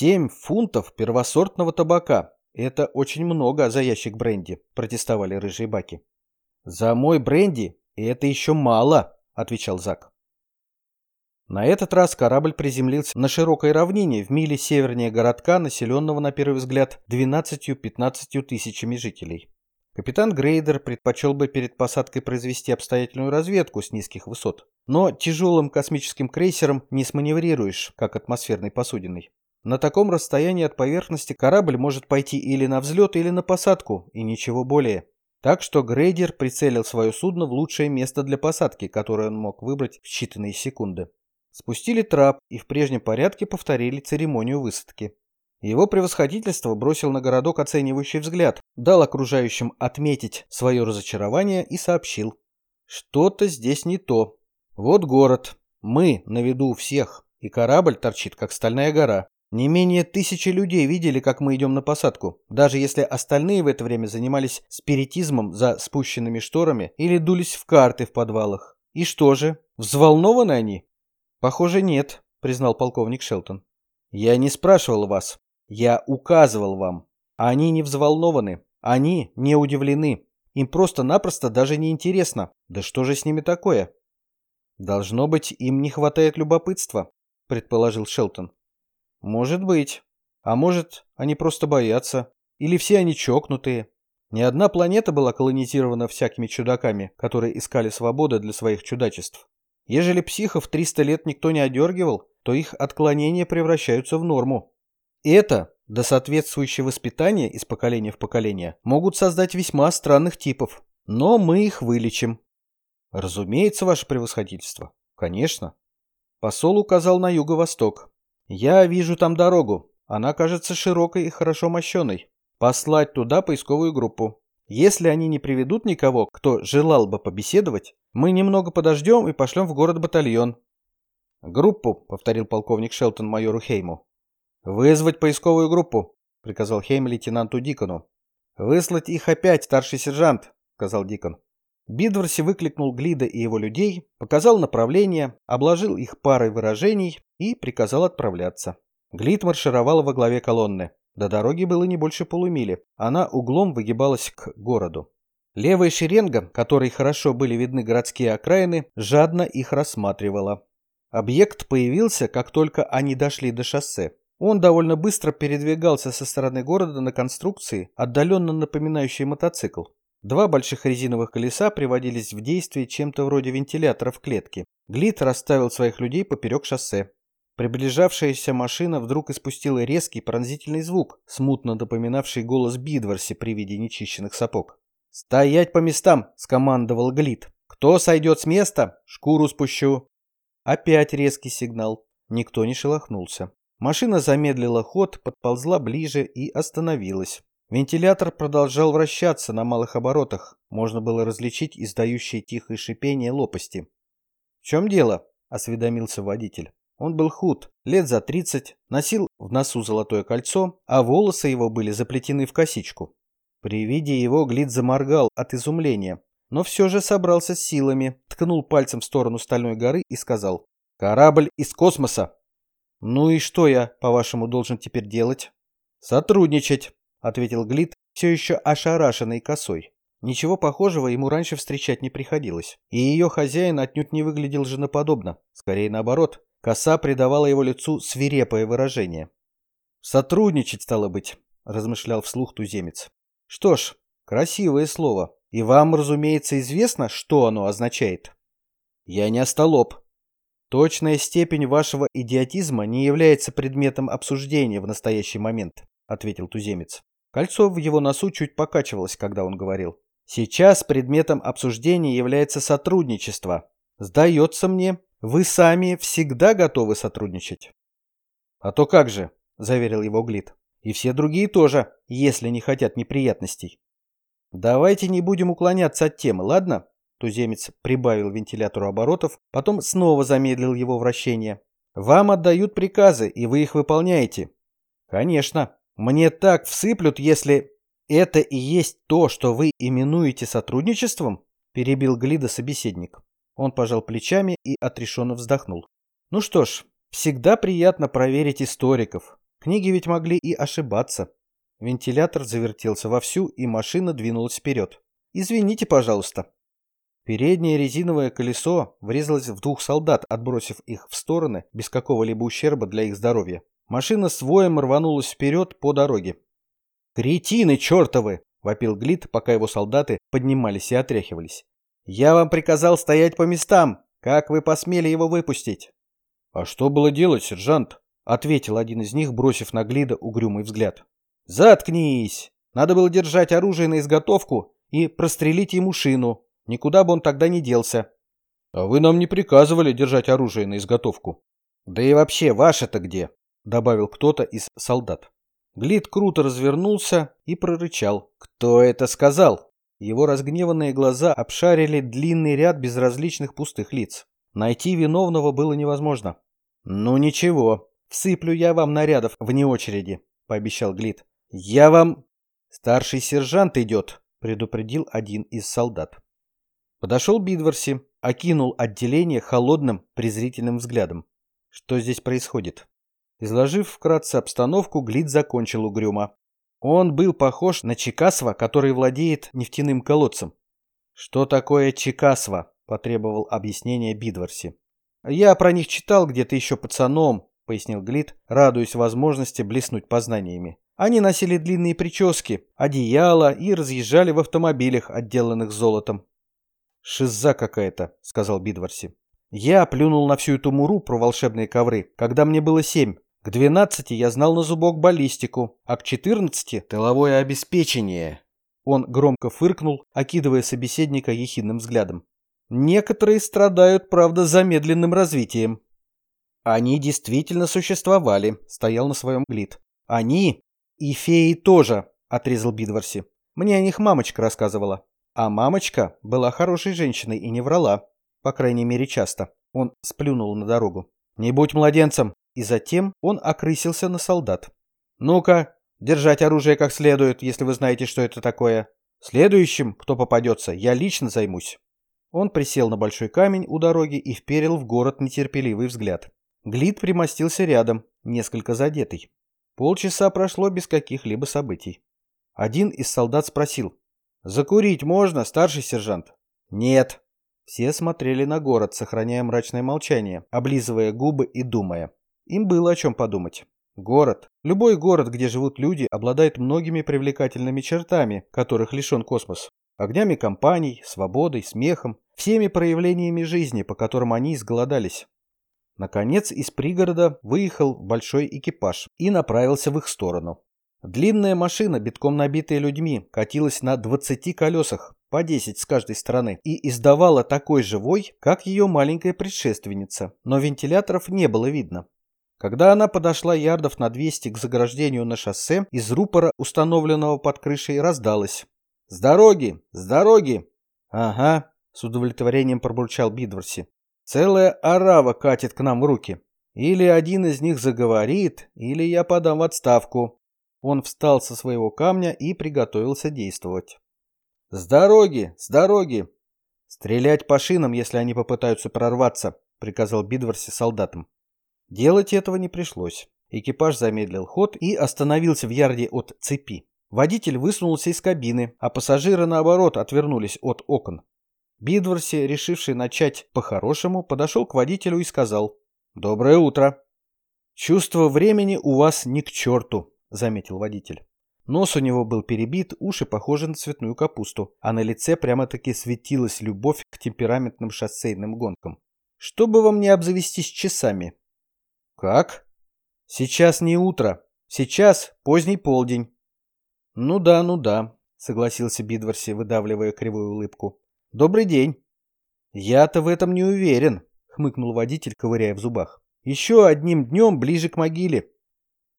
Семь фунтов первосортного табака. Это очень много за ящик бренди, протестовали рыжие баки. За мой бренди это еще мало, отвечал Зак. На этот раз корабль приземлился на широкой равнине в миле севернее городка, населенного на первый взгляд 12-15 тысячами жителей. Капитан Грейдер предпочел бы перед посадкой произвести обстоятельную разведку с низких высот. Но тяжелым космическим крейсером не сманеврируешь, как атмосферной посудиной. На таком расстоянии от поверхности корабль может пойти или на взлет, или на посадку, и ничего более. Так что Грейдер прицелил свое судно в лучшее место для посадки, которое он мог выбрать в считанные секунды. Спустили трап и в прежнем порядке повторили церемонию высадки. Его превосходительство бросил на городок оценивающий взгляд, дал окружающим отметить свое разочарование и сообщил. Что-то здесь не то. Вот город. Мы на виду у всех. И корабль торчит, как стальная гора. Не менее тысячи людей видели, как мы идем на посадку, даже если остальные в это время занимались спиритизмом за спущенными шторами или дулись в карты в подвалах. И что же, взволнованы они? Похоже, нет, признал полковник Шелтон. Я не спрашивал вас, я указывал вам. Они не взволнованы, они не удивлены. Им просто-напросто даже не интересно. Да что же с ними такое? «Должно быть, им не хватает любопытства», — предположил Шелтон. «Может быть. А может, они просто боятся. Или все они чокнутые. Ни одна планета была колонизирована всякими чудаками, которые искали свободы для своих чудачеств. Ежели психов 300 лет никто не одергивал, то их отклонения превращаются в норму. Это, да соответствующее воспитание из поколения в поколение, могут создать весьма странных типов. Но мы их вылечим. Разумеется, ваше превосходительство. Конечно. Посол указал на юго-восток. Я вижу там дорогу. Она кажется широкой и хорошо мощеной. Послать туда поисковую группу. Если они не приведут никого, кто желал бы побеседовать, мы немного подождем и пошлем в город батальон. Группу, повторил полковник Шелтон майору Хейму. Вызвать поисковую группу, приказал Хейм лейтенанту Дикону. Выслать их опять, старший сержант, сказал Дикон. Бидворси выкликнул Глида и его людей, показал направление, обложил их парой выражений и приказал отправляться. Глид маршировал во главе колонны. До дороги было не больше полумили. Она углом выгибалась к городу. Левая шеренга, которой хорошо были видны городские окраины, жадно их рассматривала. Объект появился, как только они дошли до шоссе. Он довольно быстро передвигался со стороны города на конструкции, отдаленно напоминающей мотоцикл. Два больших резиновых колеса приводились в действие чем-то вроде вентилятора в клетке. Глит расставил своих людей поперек шоссе. Приближавшаяся машина вдруг испустила резкий пронзительный звук, смутно напоминавший голос Бидварси при виде нечищенных сапог. «Стоять по местам!» – скомандовал Глит. «Кто сойдет с места, шкуру спущу!» Опять резкий сигнал. Никто не шелохнулся. Машина замедлила ход, подползла ближе и остановилась. Вентилятор продолжал вращаться на малых оборотах. Можно было различить издающие тихое шипение лопасти. «В чем дело?» – осведомился водитель. Он был худ, лет за тридцать, носил в носу золотое кольцо, а волосы его были заплетены в косичку. При виде его Глид заморгал от изумления, но все же собрался с силами, ткнул пальцем в сторону стальной горы и сказал «Корабль из космоса!» «Ну и что я, по-вашему, должен теперь делать?» «Сотрудничать!» — ответил Глит, все еще ошарашенный косой. Ничего похожего ему раньше встречать не приходилось. И ее хозяин отнюдь не выглядел женоподобно. Скорее наоборот. Коса придавала его лицу свирепое выражение. «Сотрудничать, стало быть», — размышлял вслух туземец. «Что ж, красивое слово. И вам, разумеется, известно, что оно означает?» «Я не остолоп». «Точная степень вашего идиотизма не является предметом обсуждения в настоящий момент», — ответил туземец. Кольцо в его носу чуть покачивалось, когда он говорил. Сейчас предметом обсуждения является сотрудничество. Сдается мне, вы сами всегда готовы сотрудничать. А то как же, заверил его Глит. И все другие тоже, если не хотят неприятностей. Давайте не будем уклоняться от темы, ладно? Туземец прибавил вентилятору оборотов, потом снова замедлил его вращение. Вам отдают приказы, и вы их выполняете. Конечно. Мне так всыплют, если... Это и есть то, что вы именуете сотрудничеством? Перебил Глида собеседник. Он пожал плечами и отрешенно вздохнул. Ну что ж, всегда приятно проверить историков. Книги ведь могли и ошибаться. Вентилятор завертелся вовсю, и машина двинулась вперед. «Извините, пожалуйста». Переднее резиновое колесо врезалось в двух солдат, отбросив их в стороны, без какого-либо ущерба для их здоровья. Машина с воем рванулась вперед по дороге. «Кретины чертовы!» — вопил Глит, пока его солдаты поднимались и отряхивались. «Я вам приказал стоять по местам! Как вы посмели его выпустить?» «А что было делать, сержант?» — ответил один из них, бросив на Глида угрюмый взгляд. «Заткнись! Надо было держать оружие на изготовку и прострелить ему шину. Никуда бы он тогда не делся». «А вы нам не приказывали держать оружие на изготовку». «Да и вообще, ваше-то где?» — добавил кто-то из солдат. Глид круто развернулся и прорычал. «Кто это сказал?» Его разгневанные глаза обшарили длинный ряд безразличных пустых лиц. Найти виновного было невозможно. «Ну ничего, всыплю я вам нарядов вне очереди», — пообещал Глид. «Я вам...» «Старший сержант идет», — предупредил один из солдат. Подошел Бидворси, окинул отделение холодным, презрительным взглядом. Что здесь происходит? Изложив вкратце обстановку, Глид закончил угрюмо. Он был похож на Чикасва, который владеет нефтяным колодцем. «Что такое Чикасва?» – потребовал объяснения Бидворси. «Я про них читал где-то еще пацаном», – пояснил Глид, радуясь возможности блеснуть познаниями. Они носили длинные прически, одеяла и разъезжали в автомобилях, отделанных золотом. «Шиза какая-то», — сказал Бидварси. «Я плюнул на всю эту муру про волшебные ковры, когда мне было семь. К двенадцати я знал на зубок баллистику, а к четырнадцати — тыловое обеспечение». Он громко фыркнул, окидывая собеседника ехидным взглядом. «Некоторые страдают, правда, замедленным развитием». «Они действительно существовали», — стоял на своем глид. «Они «И феи тоже», — отрезал Бидварси. «Мне о них мамочка рассказывала». А мамочка была хорошей женщиной и не врала. По крайней мере, часто. Он сплюнул на дорогу. «Не будь младенцем!» И затем он окрысился на солдат. «Ну-ка, держать оружие как следует, если вы знаете, что это такое. Следующим, кто попадется, я лично займусь». Он присел на большой камень у дороги и вперил в город нетерпеливый взгляд. Глид примостился рядом, несколько задетый. Полчаса прошло без каких-либо событий. Один из солдат спросил. «Закурить можно, старший сержант?» «Нет». Все смотрели на город, сохраняя мрачное молчание, облизывая губы и думая. Им было о чем подумать. Город, любой город, где живут люди, обладает многими привлекательными чертами, которых лишен космос. Огнями компаний, свободой, смехом, всеми проявлениями жизни, по которым они изголодались. Наконец из пригорода выехал большой экипаж и направился в их сторону. Длинная машина, битком набитая людьми, катилась на 20 колесах, по 10 с каждой стороны, и издавала такой же вой, как ее маленькая предшественница, но вентиляторов не было видно. Когда она подошла ярдов на 200 к заграждению на шоссе, из рупора, установленного под крышей, раздалось. «С дороги! С дороги!» «Ага», — с удовлетворением пробурчал Бидворси. Целая орава катит к нам в руки. Или один из них заговорит, или я подам в отставку. Он встал со своего камня и приготовился действовать. «С дороги! С дороги!» «Стрелять по шинам, если они попытаются прорваться», — приказал Бидворси солдатам. Делать этого не пришлось. Экипаж замедлил ход и остановился в ярде от цепи. Водитель высунулся из кабины, а пассажиры, наоборот, отвернулись от окон. Бидворси, решивший начать по-хорошему, подошел к водителю и сказал «Доброе утро». «Чувство времени у вас ни к черту», — заметил водитель. Нос у него был перебит, уши похожи на цветную капусту, а на лице прямо-таки светилась любовь к темпераментным шоссейным гонкам. «Что бы вам не обзавестись часами?» «Как?» «Сейчас не утро. Сейчас поздний полдень». «Ну да, ну да», — согласился Бидворси, выдавливая кривую улыбку. «Добрый день». «Я-то в этом не уверен», — хмыкнул водитель, ковыряя в зубах. «Еще одним днем ближе к могиле».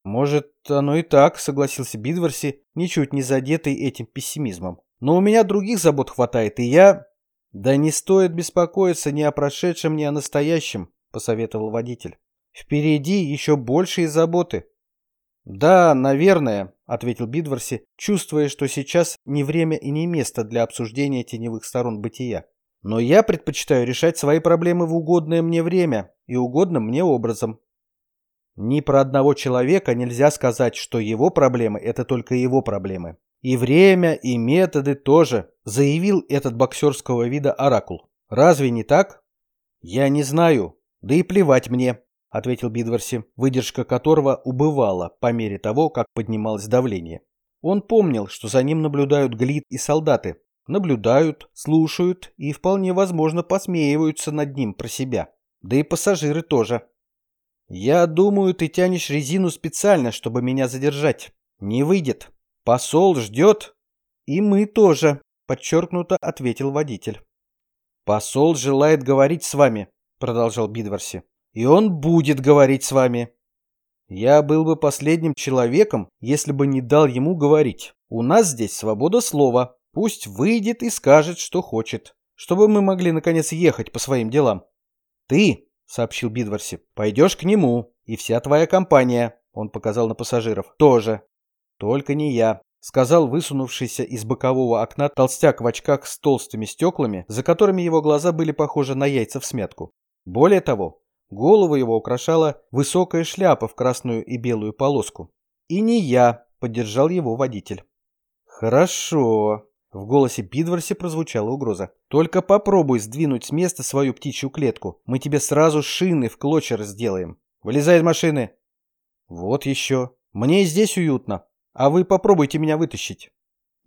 «Может, оно и так», — согласился Бидворси, ничуть не задетый этим пессимизмом. «Но у меня других забот хватает, и я...» «Да не стоит беспокоиться ни о прошедшем, ни о настоящем», — посоветовал водитель. «Впереди еще большие заботы». «Да, наверное», — ответил Бидворси, чувствуя, что сейчас не время и не место для обсуждения теневых сторон бытия. «Но я предпочитаю решать свои проблемы в угодное мне время и угодным мне образом». Ни про одного человека нельзя сказать, что его проблемы – это только его проблемы. И время, и методы тоже, заявил этот боксерского вида оракул. Разве не так? Я не знаю, да и плевать мне, ответил Бидверси, выдержка которого убывала по мере того, как поднималось давление. Он помнил, что за ним наблюдают Глит и солдаты. Наблюдают, слушают и вполне возможно посмеиваются над ним про себя. Да и пассажиры тоже. «Я думаю, ты тянешь резину специально, чтобы меня задержать. Не выйдет. Посол ждет. И мы тоже», — подчеркнуто ответил водитель. «Посол желает говорить с вами», — продолжал Бидварси. «И он будет говорить с вами». «Я был бы последним человеком, если бы не дал ему говорить. У нас здесь свобода слова. Пусть выйдет и скажет, что хочет, чтобы мы могли, наконец, ехать по своим делам. Ты сообщил Бидварси. «Пойдешь к нему, и вся твоя компания», — он показал на пассажиров, — «тоже». «Только не я», — сказал высунувшийся из бокового окна толстяк в очках с толстыми стеклами, за которыми его глаза были похожи на яйца в смятку. Более того, голову его украшала высокая шляпа в красную и белую полоску. «И не я», — поддержал его водитель. «Хорошо», в голосе Бидварси прозвучала угроза. «Только попробуй сдвинуть с места свою птичью клетку. Мы тебе сразу шины в клочья сделаем. Вылезай из машины!» «Вот еще. Мне здесь уютно. А вы попробуйте меня вытащить».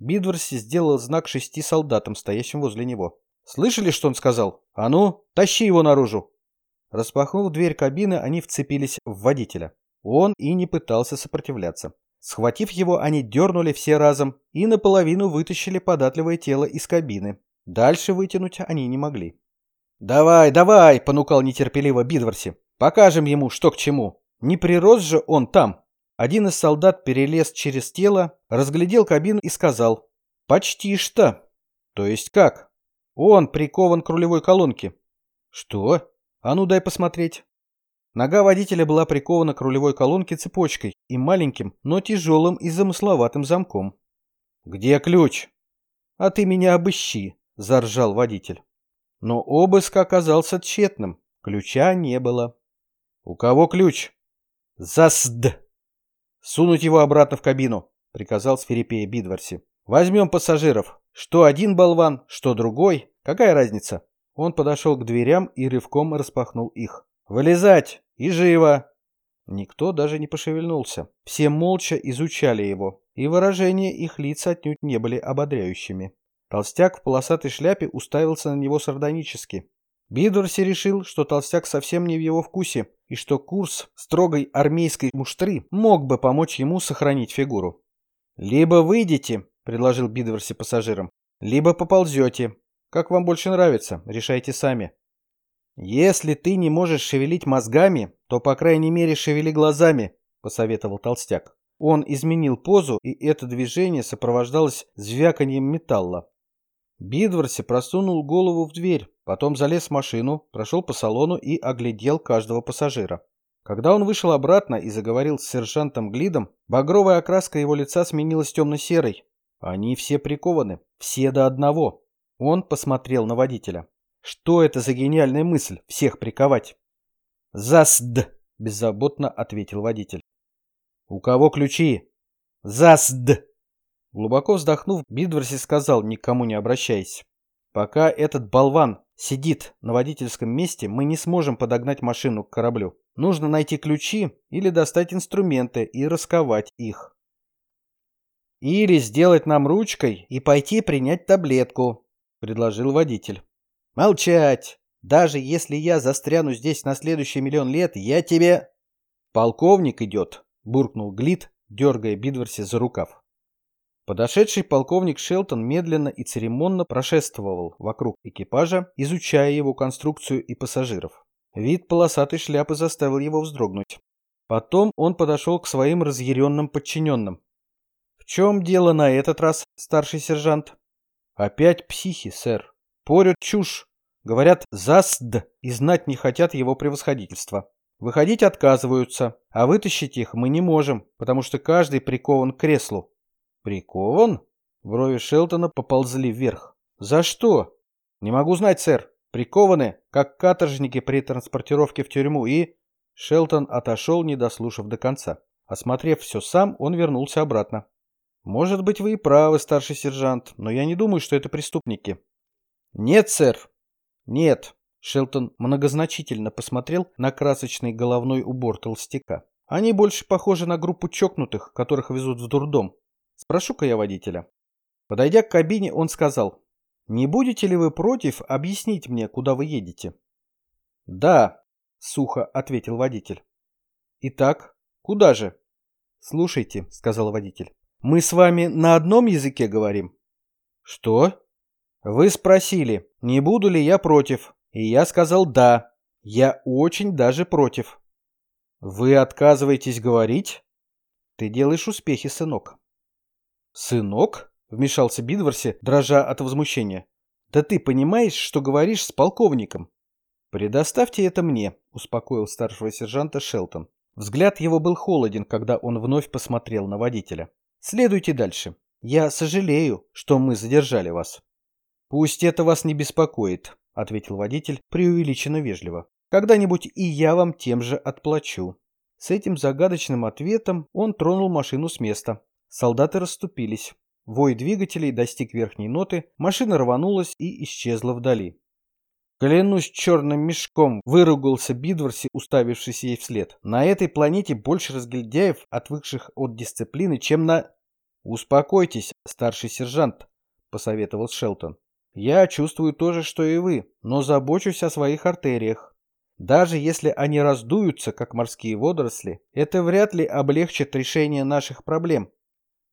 Бидварси сделал знак шести солдатам, стоящим возле него. «Слышали, что он сказал? А ну, тащи его наружу!» Распахнув дверь кабины, они вцепились в водителя. Он и не пытался сопротивляться. Схватив его, они дернули все разом и наполовину вытащили податливое тело из кабины. Дальше вытянуть они не могли. «Давай, давай!» — понукал нетерпеливо Бидварси. «Покажем ему, что к чему. Не прирос же он там!» Один из солдат перелез через тело, разглядел кабину и сказал. «Почти что!» «То есть как?» «Он прикован к рулевой колонке». «Что? А ну дай посмотреть». Нога водителя была прикована к рулевой колонке цепочкой и маленьким, но тяжелым и замысловатым замком. «Где ключ?» «А ты меня обыщи», — заржал водитель. Но обыск оказался тщетным. Ключа не было. «У кого ключ?» «Засд!» «Сунуть его обратно в кабину», — приказал свирепея Бидварси. «Возьмем пассажиров. Что один болван, что другой. Какая разница?» Он подошел к дверям и рывком распахнул их. «Вылезать! И живо!» Никто даже не пошевельнулся. Все молча изучали его, и выражения их лиц отнюдь не были ободряющими. Толстяк в полосатой шляпе уставился на него сардонически. Бидворси решил, что толстяк совсем не в его вкусе, и что курс строгой армейской муштры мог бы помочь ему сохранить фигуру. «Либо выйдете», — предложил Бидворси пассажирам, — «либо поползете. Как вам больше нравится, решайте сами». «Если ты не можешь шевелить мозгами, то, по крайней мере, шевели глазами», — посоветовал толстяк. Он изменил позу, и это движение сопровождалось звяканием металла. Бидворси просунул голову в дверь, потом залез в машину, прошел по салону и оглядел каждого пассажира. Когда он вышел обратно и заговорил с сержантом Глидом, багровая окраска его лица сменилась темно-серой. Они все прикованы, все до одного. Он посмотрел на водителя. Что это за гениальная мысль – всех приковать? «Засд!» – беззаботно ответил водитель. «У кого ключи?» «Засд!» Глубоко вздохнув, Бидверси сказал, никому не обращаясь. «Пока этот болван сидит на водительском месте, мы не сможем подогнать машину к кораблю. Нужно найти ключи или достать инструменты и расковать их. Или сделать нам ручкой и пойти принять таблетку», – предложил водитель. Молчать! Даже если я застряну здесь на следующий миллион лет, я тебе... Полковник идет, буркнул Глит, дергая Бидверси за рукав. Подошедший полковник Шелтон медленно и церемонно прошествовал вокруг экипажа, изучая его конструкцию и пассажиров. Вид полосатой шляпы заставил его вздрогнуть. Потом он подошел к своим разъяренным подчиненным. «В чем дело на этот раз, старший сержант?» «Опять психи, сэр. Порют чушь. Говорят «засд» и знать не хотят его превосходительства. Выходить отказываются, а вытащить их мы не можем, потому что каждый прикован к креслу. Прикован? Брови Шелтона поползли вверх. За что? Не могу знать, сэр. Прикованы, как каторжники при транспортировке в тюрьму и... Шелтон отошел, не дослушав до конца. Осмотрев все сам, он вернулся обратно. «Может быть, вы и правы, старший сержант, но я не думаю, что это преступники». «Нет, сэр». «Нет». Шелтон многозначительно посмотрел на красочный головной убор толстяка. «Они больше похожи на группу чокнутых, которых везут в дурдом. Спрошу-ка я водителя». Подойдя к кабине, он сказал, «Не будете ли вы против объяснить мне, куда вы едете?» «Да», — сухо ответил водитель. «Итак, куда же?» «Слушайте», — сказал водитель, мы с вами на одном языке говорим? Что? Вы спросили, не буду ли я против, и я сказал да. Я очень даже против. Вы отказываетесь говорить? Ты делаешь успехи, сынок. Сынок? Вмешался Бидворси, дрожа от возмущения. Да ты понимаешь, что говоришь с полковником? Предоставьте это мне, успокоил старшего сержанта Шелтон. Взгляд его был холоден, когда он вновь посмотрел на водителя. Следуйте дальше. Я сожалею, что мы задержали вас. Пусть это вас не беспокоит, ответил водитель преувеличенно вежливо. Когда-нибудь и я вам тем же отплачу. С этим загадочным ответом он тронул машину с места. Солдаты расступились. Вой двигателей достиг верхней ноты, машина рванулась и исчезла вдали. Клянусь черным мешком, выругался Бидворси, уставившись ей вслед. На этой планете больше разгильдяев, отвыкших от дисциплины, чем на... Успокойтесь, старший сержант, посоветовал Шелтон. Я чувствую то же, что и вы, но забочусь о своих артериях. Даже если они раздуются, как морские водоросли, это вряд ли облегчит решение наших проблем.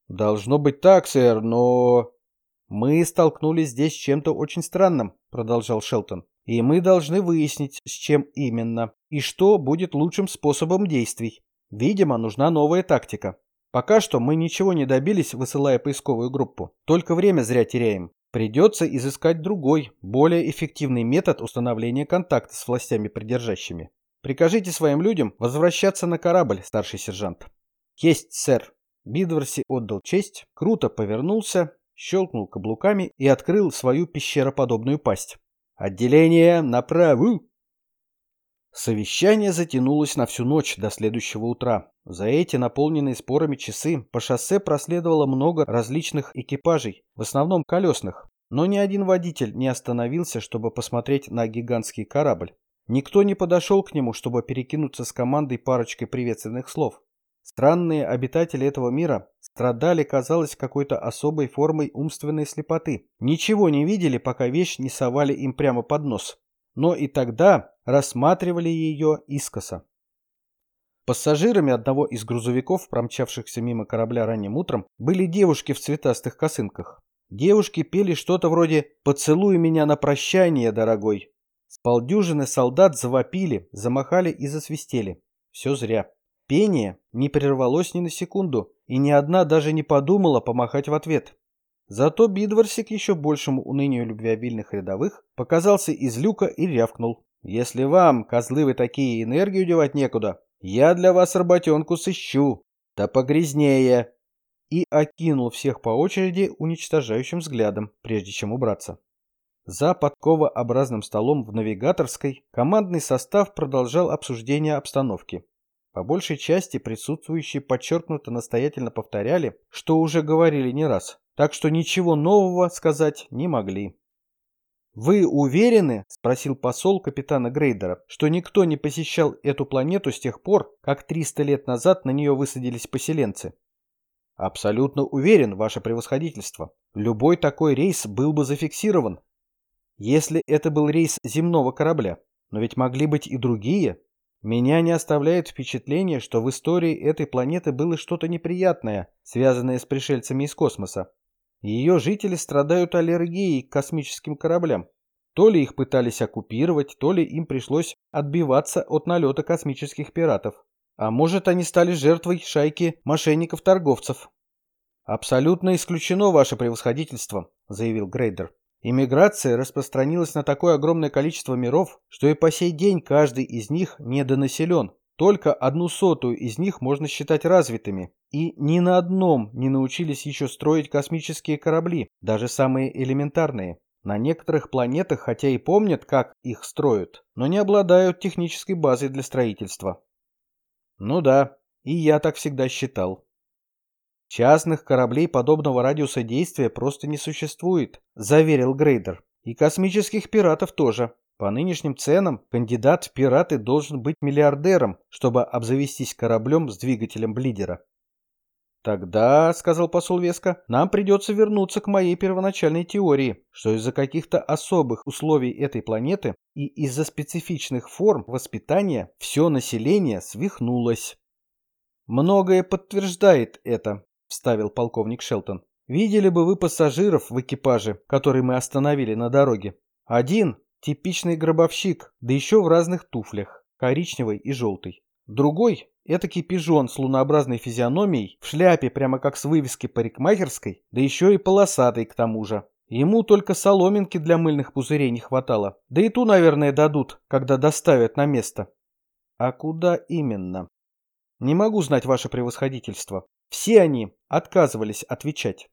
Должно быть так, сэр, но... Мы столкнулись здесь с чем-то очень странным, продолжал Шелтон. И мы должны выяснить, с чем именно, и что будет лучшим способом действий. Видимо, нужна новая тактика. Пока что мы ничего не добились, высылая поисковую группу. Только время зря теряем. Придется изыскать другой, более эффективный метод установления контакта с властями придержащими. Прикажите своим людям возвращаться на корабль, старший сержант. Есть, сэр. Бидворси отдал честь, круто повернулся, щелкнул каблуками и открыл свою пещероподобную пасть. Отделение направо. Совещание затянулось на всю ночь до следующего утра. За эти наполненные спорами часы по шоссе проследовало много различных экипажей, в основном колесных, но ни один водитель не остановился, чтобы посмотреть на гигантский корабль. Никто не подошел к нему, чтобы перекинуться с командой парочкой приветственных слов. Странные обитатели этого мира страдали, казалось, какой-то особой формой умственной слепоты. Ничего не видели, пока вещь не совали им прямо под нос. Но и тогда рассматривали ее искоса. Пассажирами одного из грузовиков, промчавшихся мимо корабля ранним утром, были девушки в цветастых косынках. Девушки пели что-то вроде «Поцелуй меня на прощание, дорогой». С полдюжины солдат завопили, замахали и засвистели. Все зря. Пение не прервалось ни на секунду, и ни одна даже не подумала помахать в ответ. Зато Бидворсик еще большему унынию любвеобильных рядовых показался из люка и рявкнул. «Если вам, козлы вы такие, энергию девать некуда, я для вас работенку сыщу, да погрязнее!» И окинул всех по очереди уничтожающим взглядом, прежде чем убраться. За подковообразным столом в навигаторской командный состав продолжал обсуждение обстановки. По большей части присутствующие подчеркнуто настоятельно повторяли, что уже говорили не раз, так что ничего нового сказать не могли. «Вы уверены, — спросил посол капитана Грейдера, — что никто не посещал эту планету с тех пор, как 300 лет назад на нее высадились поселенцы?» «Абсолютно уверен, ваше превосходительство. Любой такой рейс был бы зафиксирован. Если это был рейс земного корабля. Но ведь могли быть и другие, меня не оставляет впечатление, что в истории этой планеты было что-то неприятное, связанное с пришельцами из космоса. Ее жители страдают аллергией к космическим кораблям. То ли их пытались оккупировать, то ли им пришлось отбиваться от налета космических пиратов. А может, они стали жертвой шайки мошенников-торговцев. «Абсолютно исключено ваше превосходительство», — заявил Грейдер. Иммиграция распространилась на такое огромное количество миров, что и по сей день каждый из них недонаселен. Только одну сотую из них можно считать развитыми. И ни на одном не научились еще строить космические корабли, даже самые элементарные. На некоторых планетах хотя и помнят, как их строят, но не обладают технической базой для строительства. Ну да, и я так всегда считал. Частных кораблей подобного радиуса действия просто не существует, заверил Грейдер. И космических пиратов тоже. По нынешним ценам кандидат в пираты должен быть миллиардером, чтобы обзавестись кораблем с двигателем блидера. «Тогда, — сказал посол Веска, — нам придется вернуться к моей первоначальной теории, что из-за каких-то особых условий этой планеты и из-за специфичных форм воспитания все население свихнулось». «Многое подтверждает это», — вставил полковник Шелтон. «Видели бы вы пассажиров в экипаже, который мы остановили на дороге. Один Типичный гробовщик, да еще в разных туфлях, коричневый и желтый. Другой – этакий пижон с лунообразной физиономией, в шляпе прямо как с вывески парикмахерской, да еще и полосатый к тому же. Ему только соломинки для мыльных пузырей не хватало. Да и ту, наверное, дадут, когда доставят на место. А куда именно? Не могу знать ваше превосходительство. Все они отказывались отвечать.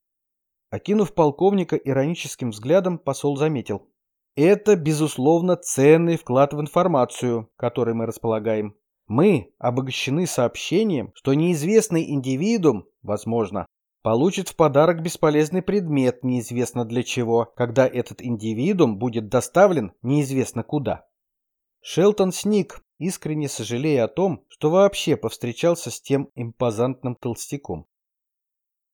Окинув полковника ироническим взглядом, посол заметил. Это, безусловно, ценный вклад в информацию, которой мы располагаем. Мы обогащены сообщением, что неизвестный индивидуум, возможно, получит в подарок бесполезный предмет неизвестно для чего, когда этот индивидуум будет доставлен неизвестно куда. Шелтон сник, искренне сожалея о том, что вообще повстречался с тем импозантным толстяком.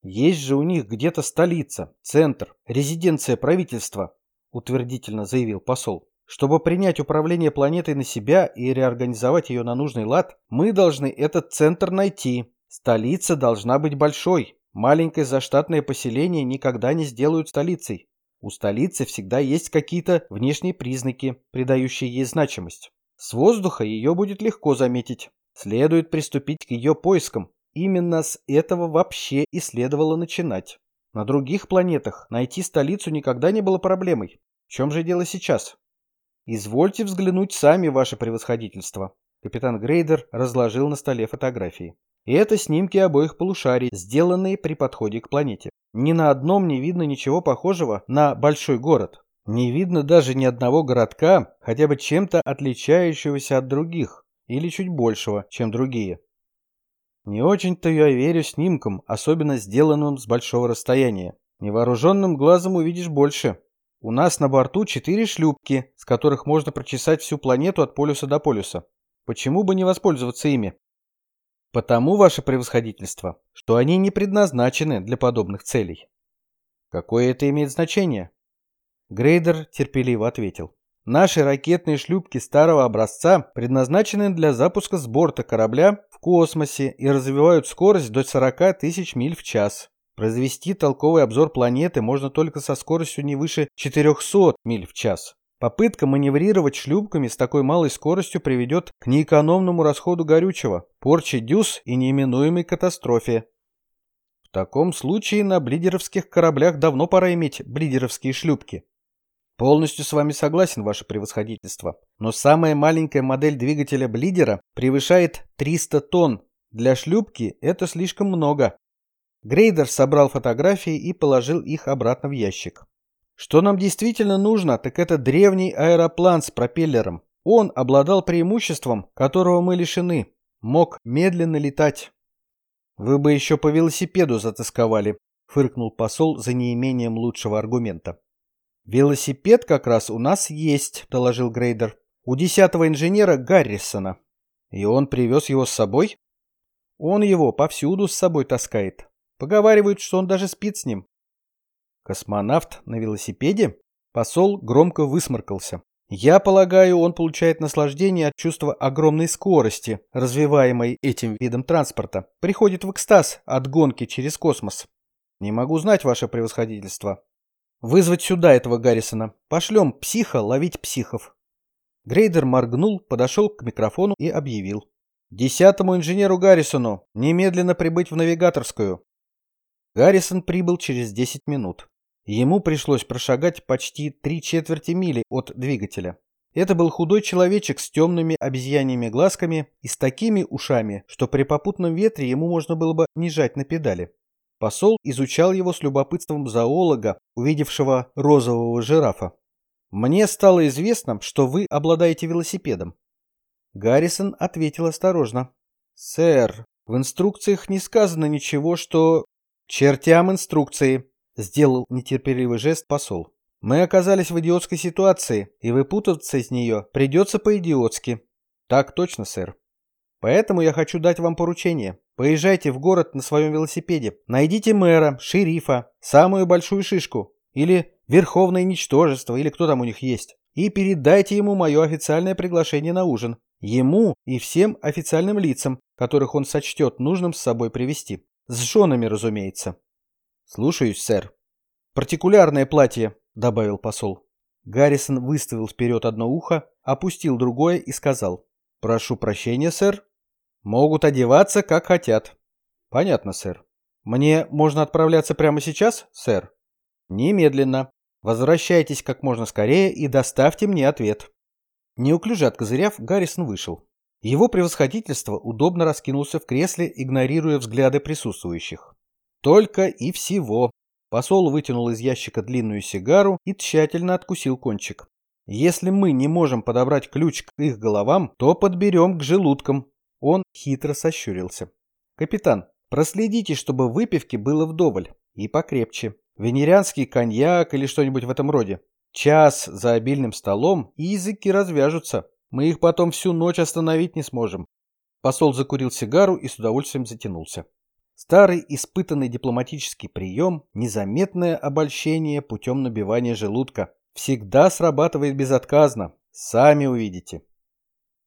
Есть же у них где-то столица, центр, резиденция правительства, утвердительно заявил посол. Чтобы принять управление планетой на себя и реорганизовать ее на нужный лад, мы должны этот центр найти. Столица должна быть большой. Маленькое заштатное поселение никогда не сделают столицей. У столицы всегда есть какие-то внешние признаки, придающие ей значимость. С воздуха ее будет легко заметить. Следует приступить к ее поискам. Именно с этого вообще и следовало начинать. На других планетах найти столицу никогда не было проблемой. В чем же дело сейчас? Извольте взглянуть сами, ваше превосходительство. Капитан Грейдер разложил на столе фотографии. И это снимки обоих полушарий, сделанные при подходе к планете. Ни на одном не видно ничего похожего на большой город. Не видно даже ни одного городка, хотя бы чем-то отличающегося от других, или чуть большего, чем другие. Не очень-то я верю снимкам, особенно сделанным с большого расстояния. Невооруженным глазом увидишь больше. У нас на борту четыре шлюпки, с которых можно прочесать всю планету от полюса до полюса. Почему бы не воспользоваться ими? Потому, ваше превосходительство, что они не предназначены для подобных целей. Какое это имеет значение? Грейдер терпеливо ответил. Наши ракетные шлюпки старого образца предназначены для запуска с борта корабля в космосе и развивают скорость до 40 тысяч миль в час. Произвести толковый обзор планеты можно только со скоростью не выше 400 миль в час. Попытка маневрировать шлюпками с такой малой скоростью приведет к неэкономному расходу горючего, порче дюз и неименуемой катастрофе. В таком случае на блидеровских кораблях давно пора иметь блидеровские шлюпки. Полностью с вами согласен, ваше превосходительство. Но самая маленькая модель двигателя Блидера превышает 300 тонн. Для шлюпки это слишком много. Грейдер собрал фотографии и положил их обратно в ящик. Что нам действительно нужно, так это древний аэроплан с пропеллером. Он обладал преимуществом, которого мы лишены. Мог медленно летать. Вы бы еще по велосипеду затасковали, фыркнул посол за неимением лучшего аргумента. «Велосипед как раз у нас есть», — доложил Грейдер. «У десятого инженера Гаррисона». «И он привез его с собой?» «Он его повсюду с собой таскает. Поговаривают, что он даже спит с ним». «Космонавт на велосипеде?» Посол громко высморкался. «Я полагаю, он получает наслаждение от чувства огромной скорости, развиваемой этим видом транспорта. Приходит в экстаз от гонки через космос. Не могу знать ваше превосходительство. Вызвать сюда этого Гаррисона. Пошлем психа ловить психов. Грейдер моргнул, подошел к микрофону и объявил. Десятому инженеру Гаррисону немедленно прибыть в навигаторскую. Гаррисон прибыл через 10 минут. Ему пришлось прошагать почти три четверти мили от двигателя. Это был худой человечек с темными обезьяньими глазками и с такими ушами, что при попутном ветре ему можно было бы не жать на педали. Посол изучал его с любопытством зоолога, увидевшего розового жирафа. «Мне стало известно, что вы обладаете велосипедом». Гаррисон ответил осторожно. Сэр, в инструкциях не сказано ничего, что... Чертям инструкции, сделал нетерпеливый жест посол. Мы оказались в идиотской ситуации, и выпутаться из нее придется по-идиотски. Так точно, сэр. Поэтому я хочу дать вам поручение. Поезжайте в город на своем велосипеде. Найдите мэра, шерифа, самую большую шишку. Или верховное ничтожество, или кто там у них есть. И передайте ему мое официальное приглашение на ужин. Ему и всем официальным лицам, которых он сочтет нужным с собой привести. С женами, разумеется. Слушаюсь, сэр. Партикулярное платье, добавил посол. Гаррисон выставил вперед одно ухо, опустил другое и сказал. Прошу прощения, сэр, Могут одеваться, как хотят. Понятно, сэр. Мне можно отправляться прямо сейчас, сэр? Немедленно. Возвращайтесь как можно скорее и доставьте мне ответ. Неуклюже откозыряв, Гаррисон вышел. Его превосходительство удобно раскинулся в кресле, игнорируя взгляды присутствующих. Только и всего. Посол вытянул из ящика длинную сигару и тщательно откусил кончик. Если мы не можем подобрать ключ к их головам, то подберем к желудкам, он хитро сощурился. «Капитан, проследите, чтобы выпивки было вдоволь. И покрепче. Венерианский коньяк или что-нибудь в этом роде. Час за обильным столом, и языки развяжутся. Мы их потом всю ночь остановить не сможем». Посол закурил сигару и с удовольствием затянулся. Старый испытанный дипломатический прием – незаметное обольщение путем набивания желудка. Всегда срабатывает безотказно. Сами увидите.